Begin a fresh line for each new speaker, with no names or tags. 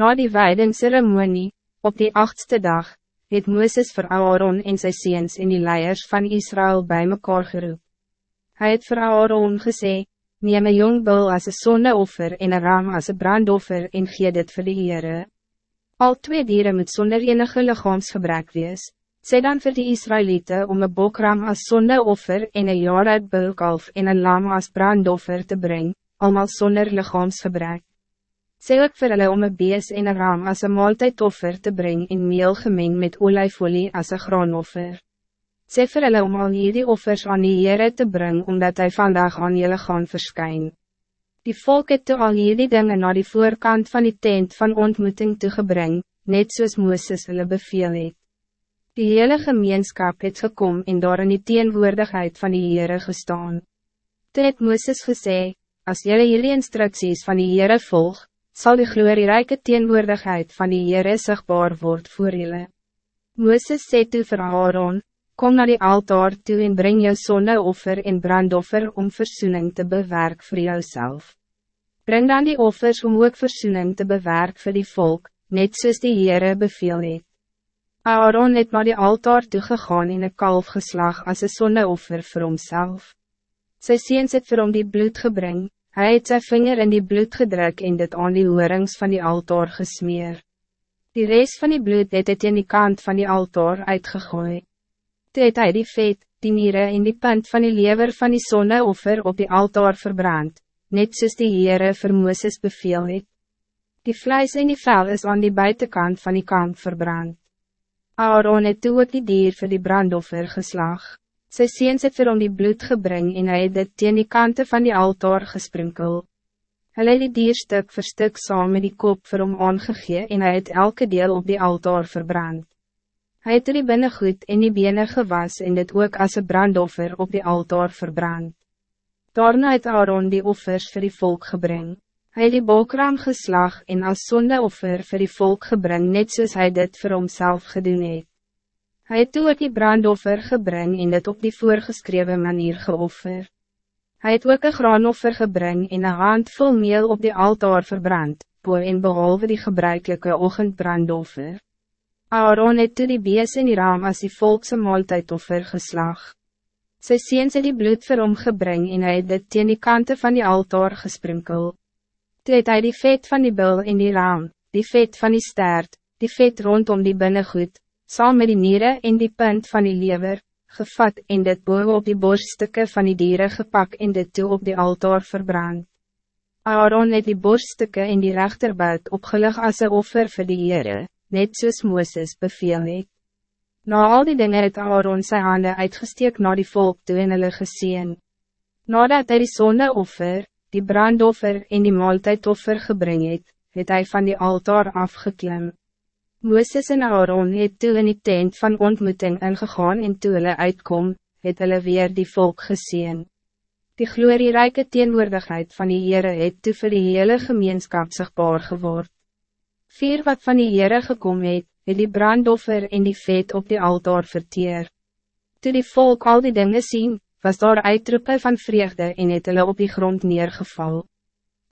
Na die weidingsceremonie, op die achtste dag, het Mooses vir Aaron en sy seens en die leiers van Israël bij mekaar geroep. Hij het vir Aaron gesê, neem een jong bil as een sondeoffer en een ram as een brandoffer en gee dit vir die Heere. Al twee dieren moet zonder enige lichaamsgebrek wees, sê dan vir die Israëlieten om een bokram as sondeoffer en een jaar uit bulkalf en een lam as brandoffer te brengen, allemaal zonder lichaamsgebrek. Sê ook vir hulle om een bees en een ram as een maaltijdoffer te brengen in meel gemeng met olijfolie as een graanoffer. Sê vir hulle om al hierdie offers aan die Heere te brengen, omdat hij vandaag aan jullie gaan verskyn. Die volk het toe al hierdie dinge naar die voorkant van die tent van ontmoeting toegebring, net soos Mooses hulle beveel het. Die hele gemeenskap het gekom en daar in die teenwoordigheid van die Heere gestaan. Toe het Mooses gesê, as jullie hierdie instructies van die Heere volg, zal de glorierijke teenwoordigheid van die Heere sigbaar word voor julle. Mooses sê toe vir Aaron, kom naar die altaar toe en breng jou sondeoffer en brandoffer om verzoening te bewerk voor jouself. Breng dan die offers om ook verzoening te bewerk voor die volk, net soos die Heere beveel het. Aaron het naar die altaar toe gegaan en een kalf geslag as een sondeoffer vir homself. Sy seens het vir hom die bloed gebring, Hij het zijn vinger in die bloed gedruk en dit aan die hoorings van die altaar gesmeer. Die rest van die bloed het het in die kant van die altaar uitgegooid. Toe het hy die vet, die nieren en die punt van die lever van die sonneoffer op die altaar verbrand, net soos die Heere vir Mooses beveel het. Die vlijs en die vel is aan die buitenkant van die kant verbrand. Aaron het toe ook die dier vir die brandoffer geslag. Sy seens het vir hom die bloed gebring en hy het dit teen die kante van die altaar gesprinkel. Hulle het die dier stuk vir stuk saam met die kop vir hom aangegee en hy het elke deel op die altaar verbrand. Hij het die binnengoed en die bene gewas en dit ook als een brandoffer op die altaar verbrand. Daarna het Aaron die offers voor die volk gebring. Hij het die bokram geslag en als zondeoffer voor die volk gebring net soos hy dit vir homself gedoen het. Hij het toe ook die brandoffer gebring en dit op die voorgeschreven manier geoffer. Hij het ook een graanoffer gebring en een handvol meel op die altaar verbrand, boe en behalve die gebruikelijke ochendbrandoffer. Aaron het toe die bees in die raam as die volkse maaltijdoffer geslag. Sy seens het die bloed vir hom gebring en hy het dit teen die kante van die altaar gesprinkel. Toe het hy die vet van die bil in die raam, die vet van die stert, die vet rondom die binnengoed, saam met die nieren en die punt van die lever, gevat en dit boven op die borststukken van die dieren gepak en dit toe op die altaar verbrand. Aaron het die borststukken in die rechterbuit opgelig as een offer vir die Heere, net soos Mooses beveel het. Na al die dingen het Aaron sy hande uitgesteek na die volk toe en hulle geseen. Nadat hy die sondeoffer, die brandoffer en die maaltijdoffer gebring het, het hy van die altaar afgeklim. Mooses en Aaron het toe in die tent van ontmoeting ingegaan en toe hulle uitkom, het hulle weer die volk gezien. Die glorierijke teenwoordigheid van die Heere het toe vir die hele gemeenskap sigbaar geword. Vier wat van die Heere gekom het, het die brandoffer en die vet op die altaar verteer. Toe die volk al die dingen zien, was daar uitroepen van vreugde en het hulle op die grond neergeval.